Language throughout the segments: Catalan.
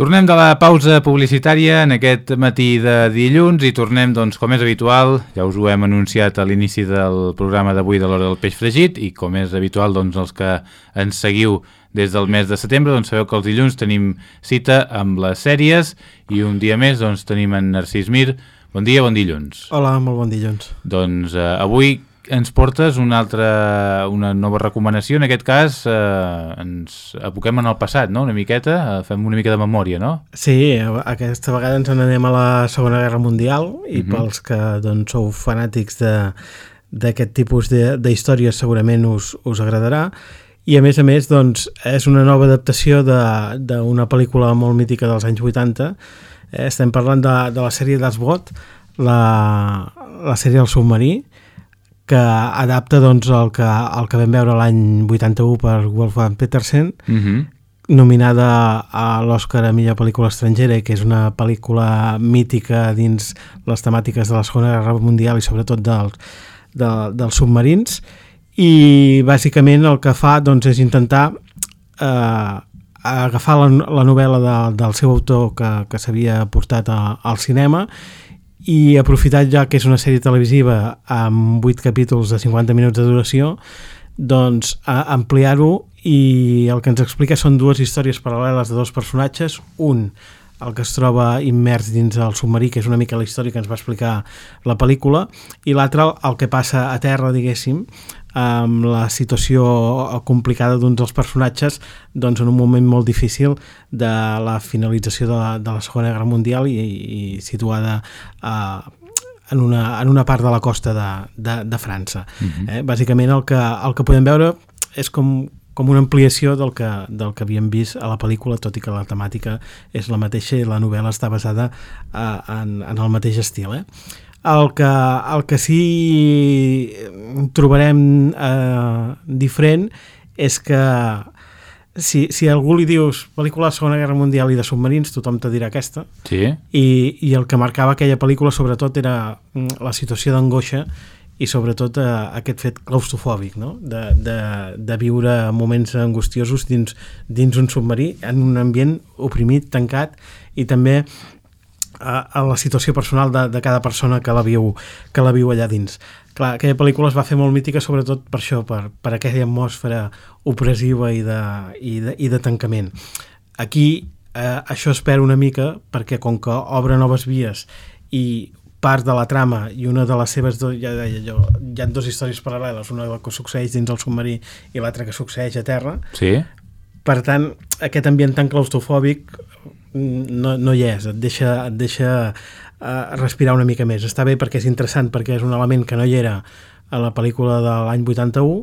Tornem de la pausa publicitària en aquest matí de dilluns i tornem, doncs, com és habitual, ja us ho hem anunciat a l'inici del programa d'avui de l'hora del peix fregit i com és habitual, doncs, els que ens seguiu des del mes de setembre, doncs sabeu que els dilluns tenim cita amb les sèries i un dia més, doncs, tenim en Narcís Mir. Bon dia, bon dilluns. Hola, molt bon dilluns. Doncs eh, avui ens portes una altra, una nova recomanació, en aquest cas eh, ens aboquem en el passat, no?, una miqueta, eh, fem una mica de memòria, no? Sí, aquesta vegada ens n'anem a la Segona Guerra Mundial i uh -huh. pels que doncs, sou fanàtics d'aquest tipus d'històries segurament us, us agradarà i a més a més doncs, és una nova adaptació d'una pel·lícula molt mítica dels anys 80 eh, estem parlant de, de la sèrie d'Asbot la, la sèrie El submarí que adapta doncs, el, que, el que vam veure l'any 81 per Wolfgang Petersen, uh mhm. -huh. nominada a l'Oscar a millor pel·lícula estrangera, que és una pel·lícula mítica dins les temàtiques de la Segona Guerra Mundial i sobretot dels, de, dels submarins, i bàsicament el que fa doncs, és intentar eh, agafar la, la novel·la de, del seu autor que, que s'havia portat a, al cinema i aprofitat ja que és una sèrie televisiva amb 8 capítols de 50 minuts de duració doncs ampliar-ho i el que ens explica són dues històries paral·leles de dos personatges. Un el que es troba immers dins el submarí, que és una mica la història que ens va explicar la pel·lícula, i l'altre el que passa a terra, diguéssim, amb la situació complicada d'un dels personatges doncs, en un moment molt difícil de la finalització de la, de la Segona Guerra Mundial i, i situada a, en una, en una part de la costa de, de, de França. Uh mhm. -huh. eh? Bàsicament el que, el que podem veure és com, com una ampliació del que, del que havíem vist a la pel·lícula, tot i que la temàtica és la mateixa i la novel·la està basada eh, en, en el mateix estil. Eh? El que, el que sí trobarem eh, diferent és que si, si algú li dius pel·lícula de Segona Guerra Mundial i de submarins, tothom te dirà aquesta. Sí. I, I el que marcava aquella pel·lícula sobretot era mm, la situació d'angoixa i sobretot eh, aquest fet claustrofòbic, no? de, de, de viure moments angustiosos dins, dins un submarí, en un ambient oprimit, tancat, i també a, a la situació personal de, de cada persona que la viu, que la viu allà dins. Clar, aquella pel·lícula es va fer molt mítica sobretot per això, per, per aquella atmosfera opressiva i de, i de, i de tancament. Aquí eh, això espera una mica perquè com que obre noves vies i part de la trama i una de les seves, do, ja deia jo, hi ha dues històries paral·leles, una que succeeix dins el submarí i l'altra que succeeix a terra. Sí. Per tant, aquest ambient tan claustrofòbic no, no hi és, et deixa, et deixa uh, respirar una mica més. Està bé perquè és interessant, perquè és un element que no hi era a la pel·lícula de l'any 81,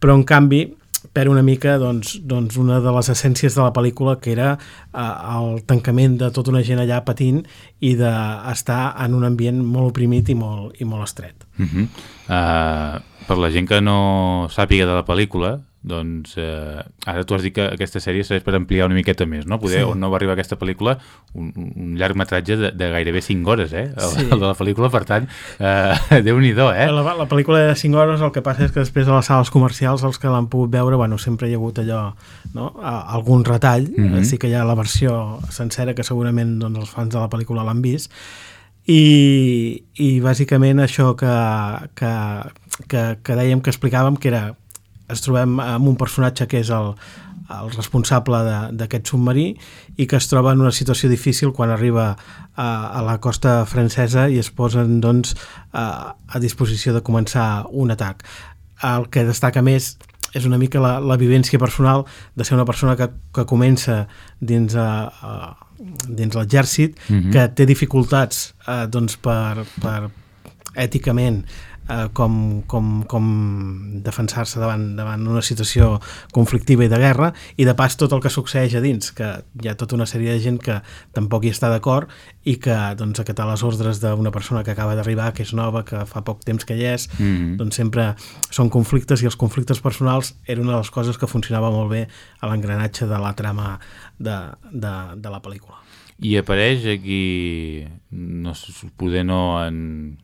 però en canvi perd una mica doncs, doncs una de les essències de la pel·lícula que era uh, el tancament de tota una gent allà patint i d'estar en un ambient molt oprimit i molt, i molt estret. Uh -huh. uh, per la gent que no sàpiga de la pel·lícula, doncs eh, ara tu has dit que aquesta sèrie serveix per ampliar una miqueta més, no? Poder, sí. on no va arribar aquesta pel·lícula, un, un llarg metratge de, de gairebé 5 hores, eh? El, sí. el de la pel·lícula, per tant, eh, Déu-n'hi-do, eh? La, la pel·lícula de 5 hores el que passa és que després a les sales comercials els que l'han pogut veure, bueno, sempre hi ha hagut allò, no? algun retall, mm -hmm. sí que hi ha la versió sencera que segurament doncs, els fans de la pel·lícula l'han vist, i, i bàsicament això que, que, que, que dèiem que explicàvem que era ens trobem amb un personatge que és el, el responsable d'aquest submarí i que es troba en una situació difícil quan arriba a, a la costa francesa i es posen doncs, a, a disposició de començar un atac. El que destaca més és una mica la, la vivència personal de ser una persona que, que comença dins, a, a, dins l'exèrcit, mm -hmm. que té dificultats eh, doncs per, per èticament eh, com, com, com defensar-se davant, davant una situació conflictiva i de guerra i de pas tot el que succeeix a dins que hi ha tota una sèrie de gent que tampoc hi està d'acord i que doncs, acatar les ordres d'una persona que acaba d'arribar, que és nova, que fa poc temps que hi és, mm -hmm. doncs sempre són conflictes i els conflictes personals era una de les coses que funcionava molt bé a l'engranatge de la trama de, de, de la pel·lícula. I apareix aquí, no, poder no en,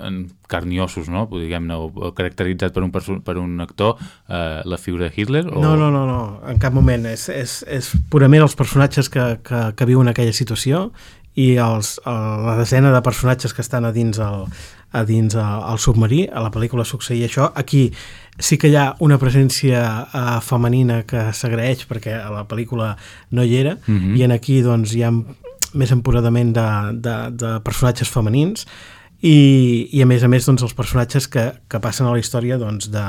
en carn i ossos, no? diguem-ne, caracteritzat per un, per un actor, eh, la figura de Hitler? O... No, no, no, no, en cap moment. És, és, és purament els personatges que, que, que viuen aquella situació i els, la desena de personatges que estan a dins el, a dins el, el submarí, a la pel·lícula succeïa això, aquí sí que hi ha una presència uh, femenina que s'agraeix perquè a la pel·lícula no hi era mm -hmm. i en aquí doncs hi ha més empoderament de, de, de personatges femenins i, i a més a més doncs, els personatges que, que passen a la història doncs, de,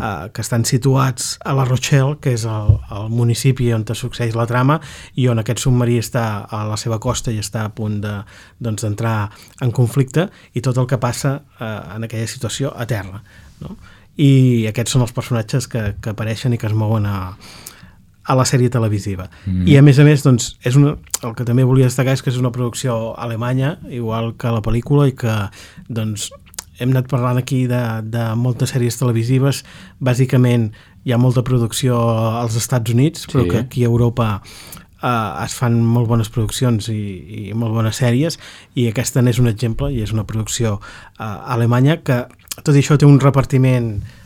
uh, que estan situats a la Rochelle, que és el, el municipi on succeeix la trama i on aquest submarí està a la seva costa i està a punt d'entrar doncs, en conflicte i tot el que passa uh, en aquella situació a terra. No? I aquests són els personatges que, que apareixen i que es mouen a, a la sèrie televisiva. Mm. I a més a més, doncs, és una, el que també volia destacar és que és una producció alemanya, igual que la pel·lícula, i que doncs, hem anat parlant aquí de, de moltes sèries televisives. Bàsicament hi ha molta producció als Estats Units, però sí. que aquí a Europa eh, es fan molt bones produccions i, i molt bones sèries, i aquesta n'és un exemple, i és una producció eh, alemanya que, tot i això, té un repartiment eh,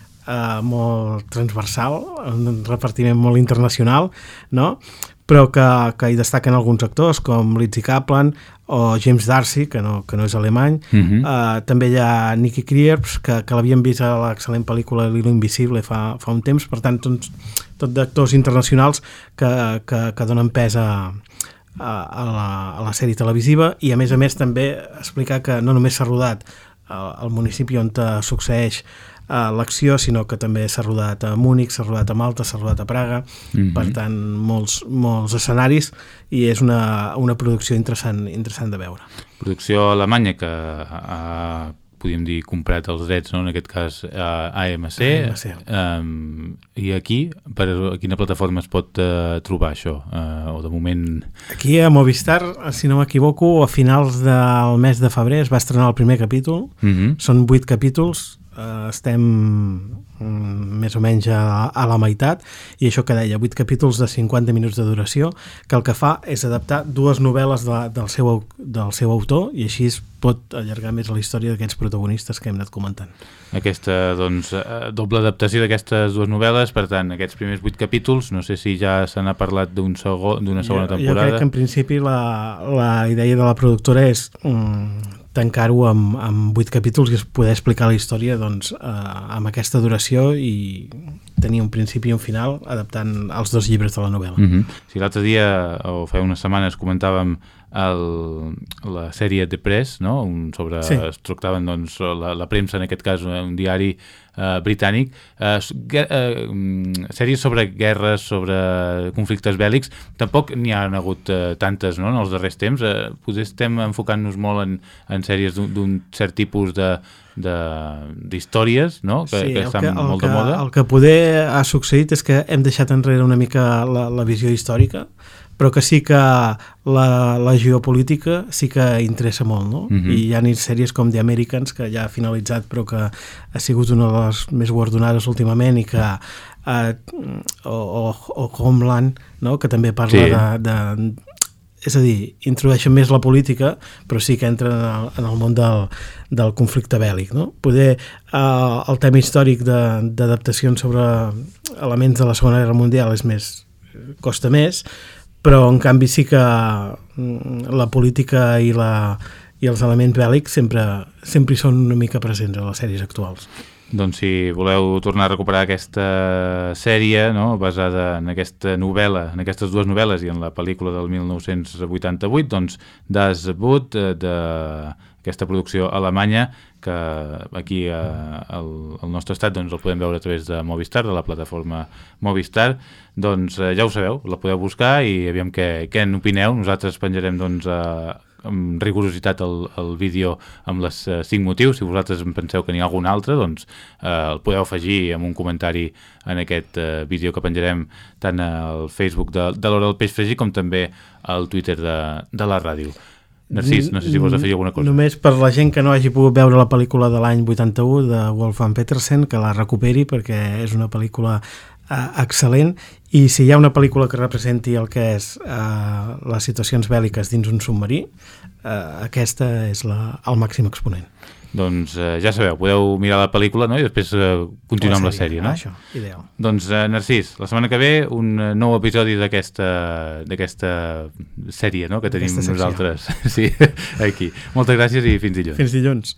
molt transversal, un repartiment molt internacional, no? però que, que hi destaquen alguns actors com Lizzie Kaplan o James Darcy, que no, que no és alemany. Uh -huh. uh, també hi ha Nicky Krieps, que, que l'havíem vist a l'excel·lent pel·lícula L'Hilo Invisible fa, fa un temps, per tant, tot, tot d'actors internacionals que, que, que donen pes a, a, a, la, a la sèrie televisiva i a més a més també explicar que no només s'ha rodat al municipi on succeeix a l'acció, sinó que també s'ha rodat a Múnich, s'ha rodat a Malta, s'ha rodat a Praga, mm -hmm. per tant, molts, molts escenaris i és una, una producció interessant, interessant de veure. Producció alemanya que ha podríem dir, comprat els drets, no? en aquest cas a AMC, AMC. Um, i aquí, per a quina plataforma es pot uh, trobar això? Uh, o de moment... Aquí a Movistar, si no m'equivoco, a finals del mes de febrer es va estrenar el primer capítol, mhm. -huh. són vuit capítols, eh, estem mm, més o menys a, a la meitat i això que deia, 8 capítols de 50 minuts de duració que el que fa és adaptar dues novel·les de, del, seu, del seu autor i així es pot allargar més la història d'aquests protagonistes que hem anat comentant. Aquesta doncs, eh, doble adaptació d'aquestes dues novel·les, per tant, aquests primers 8 capítols, no sé si ja se n'ha parlat d'una segon, segona temporada. Jo crec que en principi la, la idea de la productora és mm, tancar-ho amb, amb 8 capítols i poder explicar la història doncs, eh, amb aquesta duració i tenir un principi i un final adaptant els dos llibres de la novel·la. Mm -hmm. Si l'altre dia, o fa unes setmanes, comentàvem el, la sèrie de Press, no? un sobre, sí. es tractaven doncs, la, la premsa, en aquest cas un diari eh, britànic, eh, eh, mm, sèries sobre guerres, sobre conflictes bèl·lics, tampoc n'hi ha hagut eh, tantes no? en els darrers temps, eh, potser estem enfocant-nos molt en, en sèries d'un cert tipus de d'històries no? que, sí, que estan que, molt que, de moda. El que poder ha succeït és que hem deixat enrere una mica la, la visió històrica però que sí que la, la geopolítica sí que interessa molt, no? Uh mhm. -huh. I hi ha sèries com The Americans, que ja ha finalitzat però que ha sigut una de les més guardonades últimament i que eh, o, o, o Homeland, no? que també parla sí. de, de és a dir, introdueixen més la política, però sí que entren en el, en el món del, del conflicte bèl·lic. No? Poder eh, el tema històric d'adaptacions sobre elements de la Segona Guerra Mundial és més costa més, però en canvi sí que mm, la política i, la, i els elements bèl·lics sempre, sempre hi són una mica presents a les sèries actuals. Doncs si voleu tornar a recuperar aquesta sèrie no, basada en aquesta novel·la, en aquestes dues novel·les i en la pel·lícula del 1988, doncs Das Boot, eh, d'aquesta producció alemanya, que aquí eh, al, al nostre estat doncs, el podem veure a través de Movistar, de la plataforma Movistar, doncs eh, ja ho sabeu, la podeu buscar i aviam què, què n'opineu. Nosaltres penjarem doncs, eh, amb rigorositat el, el vídeo amb les eh, cinc motius. Si vosaltres en penseu que n'hi ha algun altre, doncs eh, el podeu afegir amb un comentari en aquest eh, vídeo que penjarem tant al Facebook de, de l'Hora del Peix Fregit com també al Twitter de, de la ràdio. Narcís, no sé si vols afegir alguna cosa. Només per la gent que no hagi pogut veure la pel·lícula de l'any 81 de Wolfgang Petersen, que la recuperi perquè és una pel·lícula uh, excel·lent i si hi ha una pel·lícula que representi el que és uh, les situacions bèl·liques dins un submarí, uh, aquesta és la, el màxim exponent. Doncs eh, ja sabeu, podeu mirar la pel·lícula no? i després eh, continuar amb la sèrie. No? Ah, això, ideal. Doncs eh, Narcís, la setmana que ve un eh, nou episodi d'aquesta sèrie no? que tenim nosaltres sí, aquí. Moltes gràcies i fins dilluns. Fins dilluns.